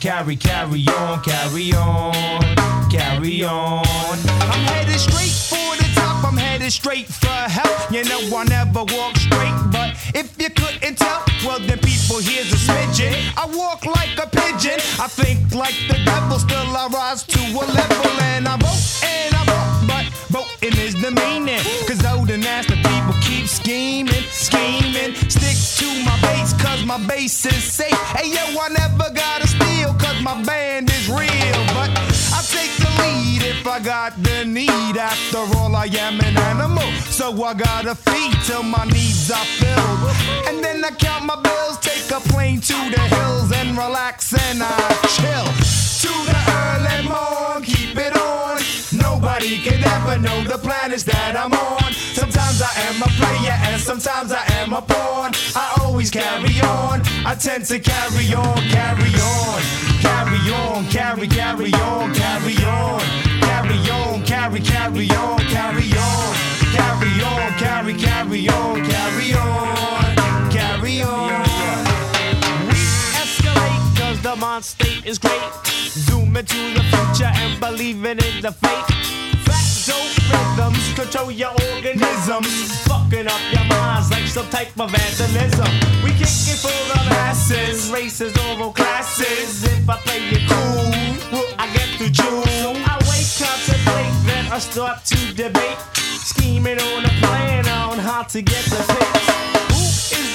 carry carry, on, carry on, carry on. I'm headed straight for the top, I'm headed straight for help. You know I never walk straight, but if you couldn't tell, well then people here's a smidgen. I walk like a pigeon, I think like the devil, still I rise to a level and I vote and I vote, voting is the meaning. Cause old and nasty people keep scheming, scheming. Stick to my base, cause my base is safe. Hey yo, I never gotta steal, cause my band is real. But I take the lead if I got the need. After all, I am an animal, so I gotta feed till my needs are filled. And then I count my bills, take a plane to the hills and relax and I chill. To the early know the planets that I'm on. Sometimes I am a player and sometimes I am a pawn. I always carry on. I tend to carry on, carry on, carry on, carry, carry on, carry on, carry on, carry, carry on, carry on, carry on, carry, carry on, carry on, carry on. We escalate cause the mind state is great. Zoom into the future and believing in the fate. Rhythms control your organisms. Fucking up your minds like some type of vandalism. We kick it for the masses, races over classes. If I play it cool, will I get the jewel? So I wait, contemplate, then I start to debate. Scheming on a plan on how to get the fix.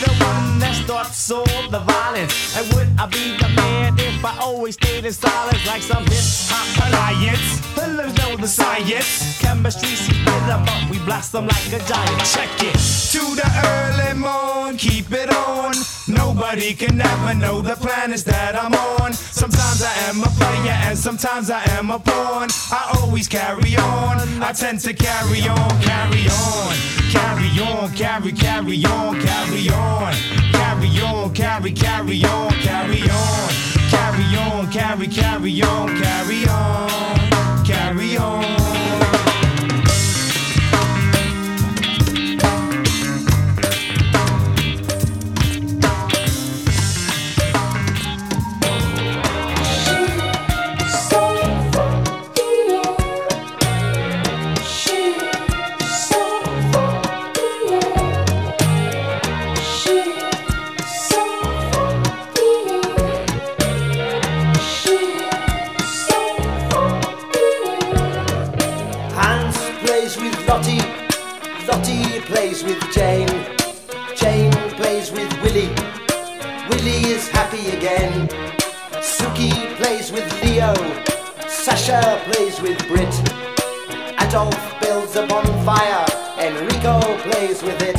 Who the one that starts all the violence? And would I be the man if I always stayed in silence like some hip hop alliance? Pillars know the science. Chemistry see better, but we blast them like a giant. Check it. To the early morn, keep it on. Nobody can ever know the planets that I'm on. Sometimes I am a player and sometimes I am a pawn. I always carry on. I tend to carry on, carry on, carry on, carry, carry on, carry on, carry on, carry, carry on, carry on, carry on, carry, carry on, carry on, carry on.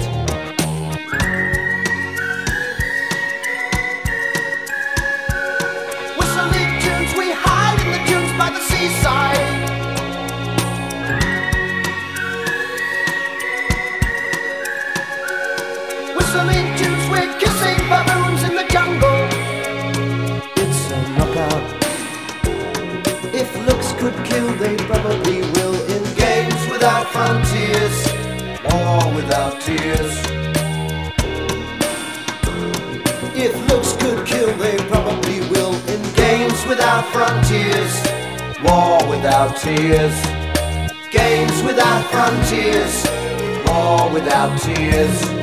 It. Tears. Games without frontiers, war without tears.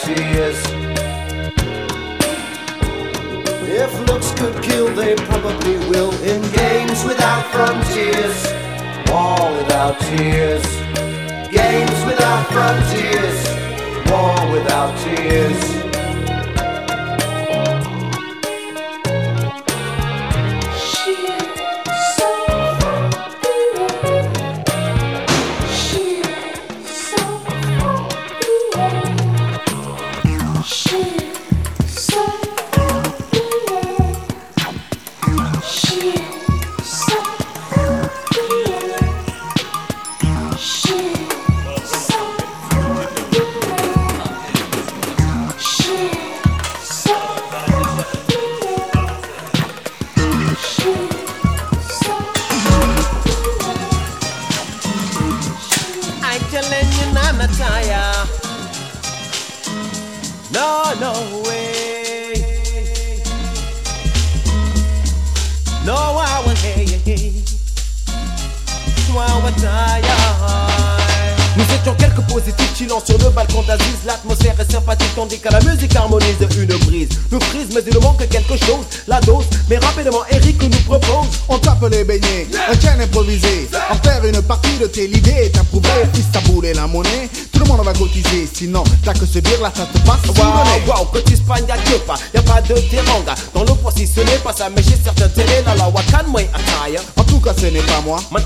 Tears. If looks could kill, they probably will. In games without frontiers, war without tears. Games without frontiers, war without tears. Sympathique tandis que la musique harmonise une brise. Nous frise mais il manque quelque chose, la dose Mais rapidement Eric nous propose. On tape les beignets, un tien improvisé. En faire une partie de tes l'idée est approuvée. Ta boule et la monnaie, tout le monde va cotiser. Sinon, t'as que se dire là, ça te passe Waouh, waouh, côté Espagne y'a que pas, y'a pas de teranga. Dans le poids si ce n'est pas ça, mais j'ai certaines télé La la wakan moi tout cas, ce n'est pas moi. Pour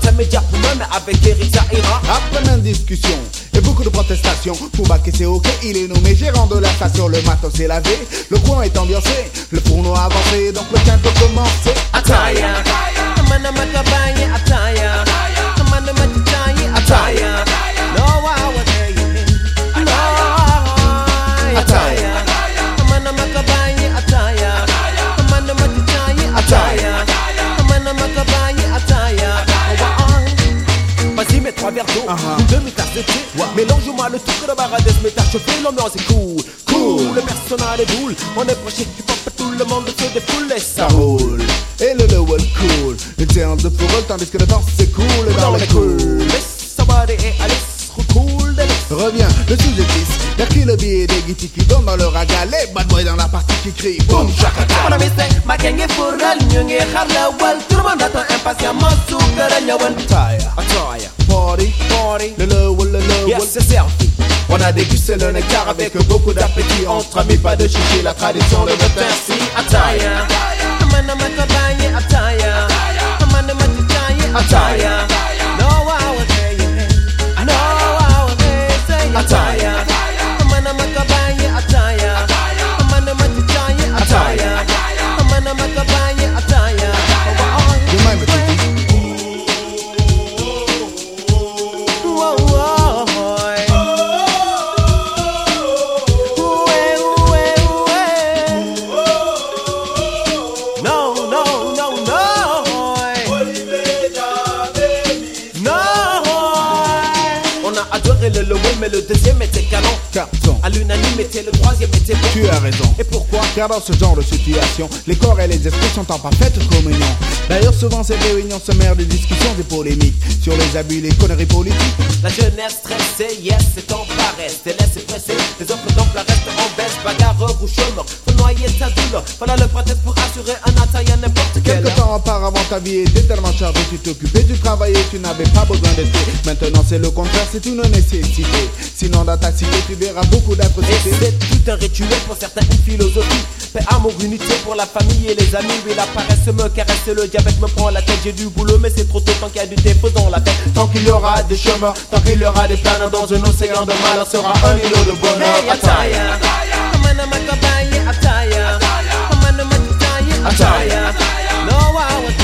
mais avec Eric ça ira Après même discussion et beaucoup de protestations, pour baquer c'est ok, il est nommé gérant de la station. Le matos est lavé, le coin est ambiancé, le fourneau a avancé, donc le quin peut commencer. Ataya. Ataya. Mélange-moi le truc de baradès, mais t'as chauffé, l'ambiance est cool Cool, le personnel est boule On est proché, hip hop, tout le monde se défoule et ça roule, et le level cool. Une séance de fourreux, tandis que le temps c'est cool dans Dans les cool. laisse somebody et Alice, recool des Reviens, le sujet glisse. Y'a qui le billet des guitis qui donnent dans le raga. Les bad boys dans la partie qui crie boum chakata. Mon ami c'est ma gang est fourral, ñu ngi xar la wal. Tout le monde attend impatiemment suukar a ñëwal. Attire, Attire, party, party, le level, le level. yes c'est servi On a dégusté le nectar avec beaucoup d'appétit. Entre amis, pas de chichi, la tradition le veut ainsi. Ataya. Dans ce genre de situation, les corps et les esprits sont en parfaite communion. D'ailleurs, souvent ces réunions se mêlent de discussions et polémiques sur les abus, les conneries politiques. La jeunesse stressée, yes, c'est en paresse T'es laissé presser, les offres d'emploi restent en baisse Bagarreur ou chômeur, faut noyer ta douleur Voilà le prétexte pour assurer un attaque à n'importe quel Quelque temps auparavant, ta vie était tellement chargée, tu t'occupais, tu travaillais, tu n'avais pas besoin d'être. Maintenant, c'est le contraire, c'est une nécessité. Sinon, dans ta cité, tu verras beaucoup Et d'atrocités. c'est tout un rituel pour certains, une philosophie Paix, amour, unité pour la famille et les amis Oui, la paresse me caresse, le diabète me prend la tête J'ai du boulot, mais c'est trop tôt tant qu'il y a du défaut dans la tête. Tant qu'il y aura des chemins, tant qu'il y aura des planeurs Dans un océan de malheur sera un îlot de bonheur. Hey. No, I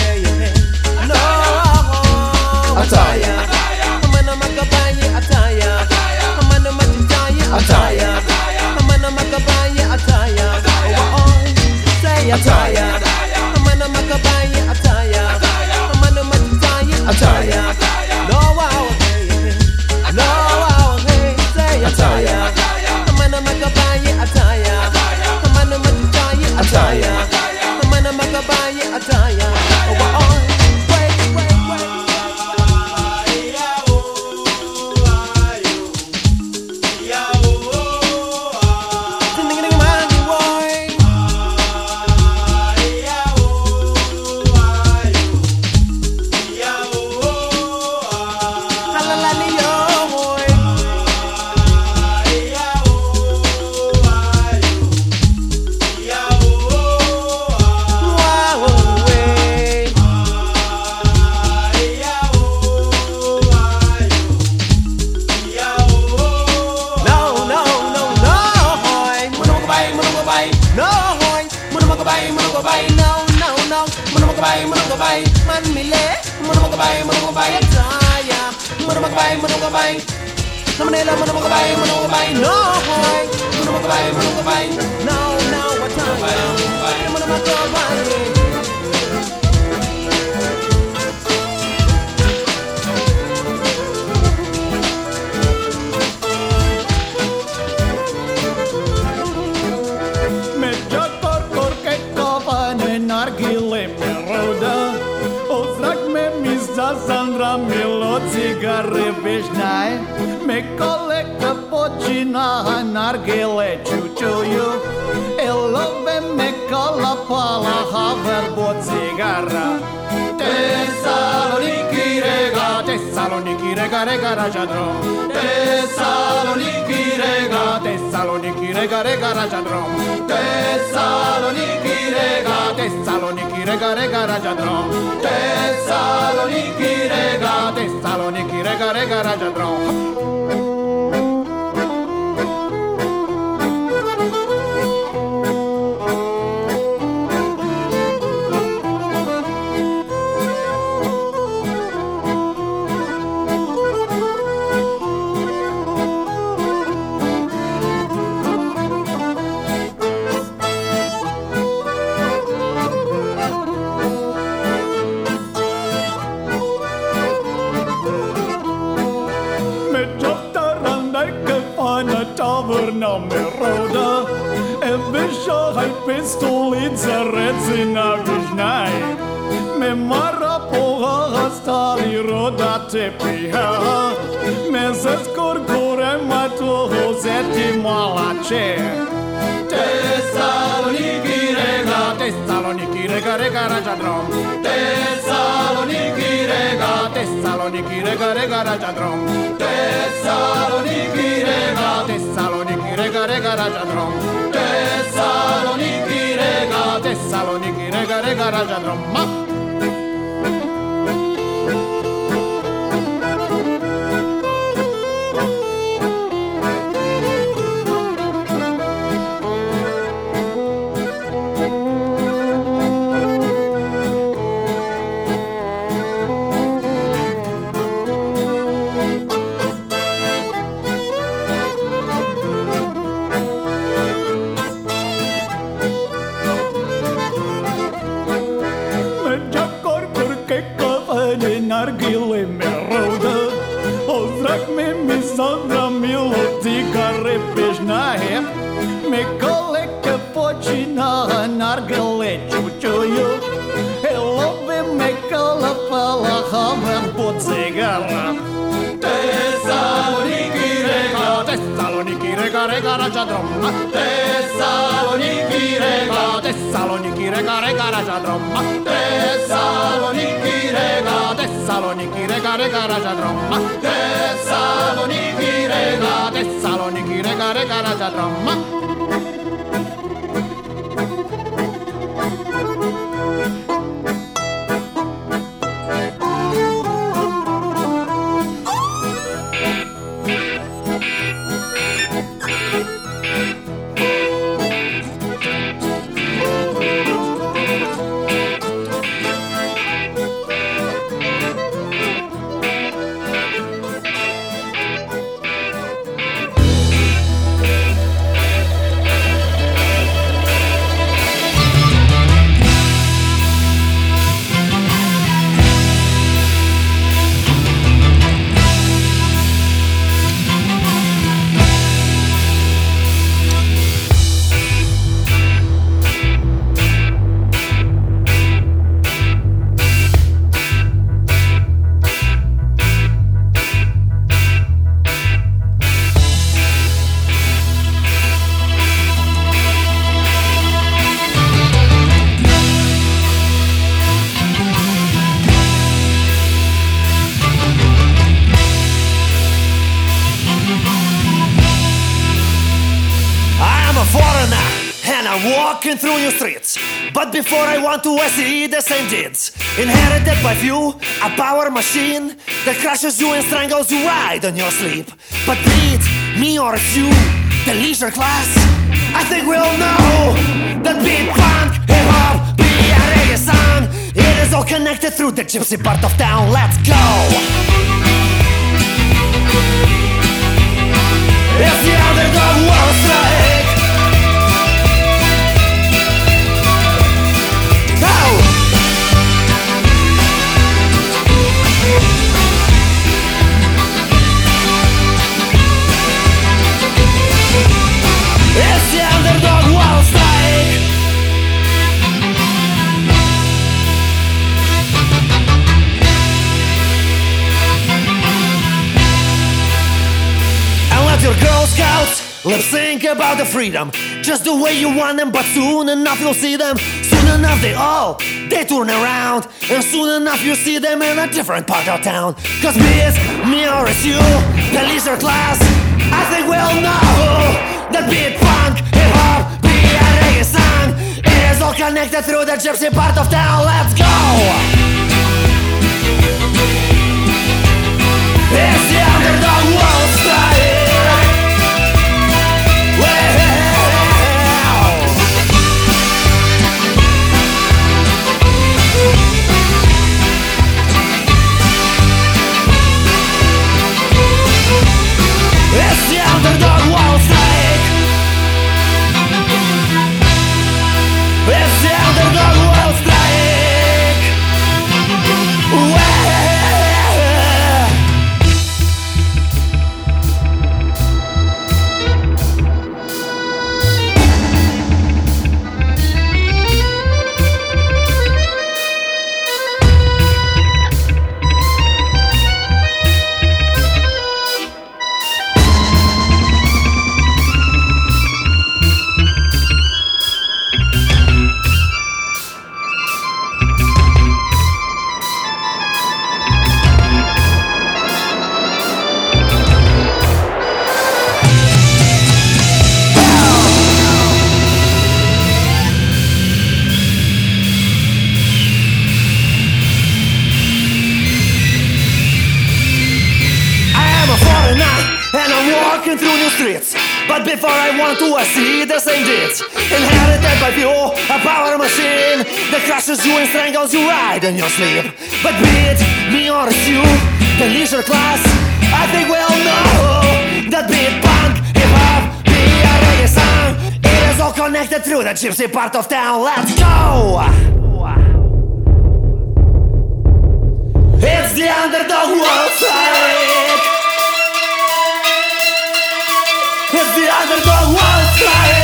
cigare vežnaj Me koleka počina nargile čučuju. Elove me kala pala haver bo cigara. Tesaloniki rega, Tesaloniki rega rega rajadrom Tesaloniki rega, Tesaloniki rega rega rajadrom Tesaloniki rega, rega rega rajadrom Tesaloniki rega, Tesaloniki rega rega rajadrom Met Rega rega rajadrom Tesaloniki rega, Tesaloniki rega rega rajadrom Tesaloniki rega, Tesaloniki rega rega rajadrom Tesaloniki rega, Tesaloniki rega rega rajadrom Ma nargile me roda Ozrak me mi pežnaje Me koleke počina nargile čučuju Elove me kala pala haver po cigara Tesaloniki rega, Tesaloniki rega rega rajadrom. Tesaloniki rega, Tesaloniki rega rega rajadrom. Tesaloniki rega, Tesaloniki rega rega rajadrom Tesaloniki rega, Tesaloniki rega rega rajadrom a But before I want to, see the same deeds. Inherited by few, a power machine that crushes you and strangles you right on your sleep. But be it me or you, the leisure class, I think we all know that beat punk, hip hop, be a reggae song. It is all connected through the gypsy part of town. Let's go. About the freedom. Just the way you want them, but soon enough you'll see them. Soon enough they all they turn around. And soon enough you see them in a different part of town. Cause be it me or it's you, the leisure class. I think we know that beat punk, hip hop, be a reggae song. It is all connected through the gypsy part of town. Let's go! crushes you and strangles you right in your sleep. But be it me or it's you, the leisure class, I think we all know that beat punk, hip hop, be a reggae It is all connected through the gypsy part of town. Let's go! It's the underdog world side. It's the underdog world side.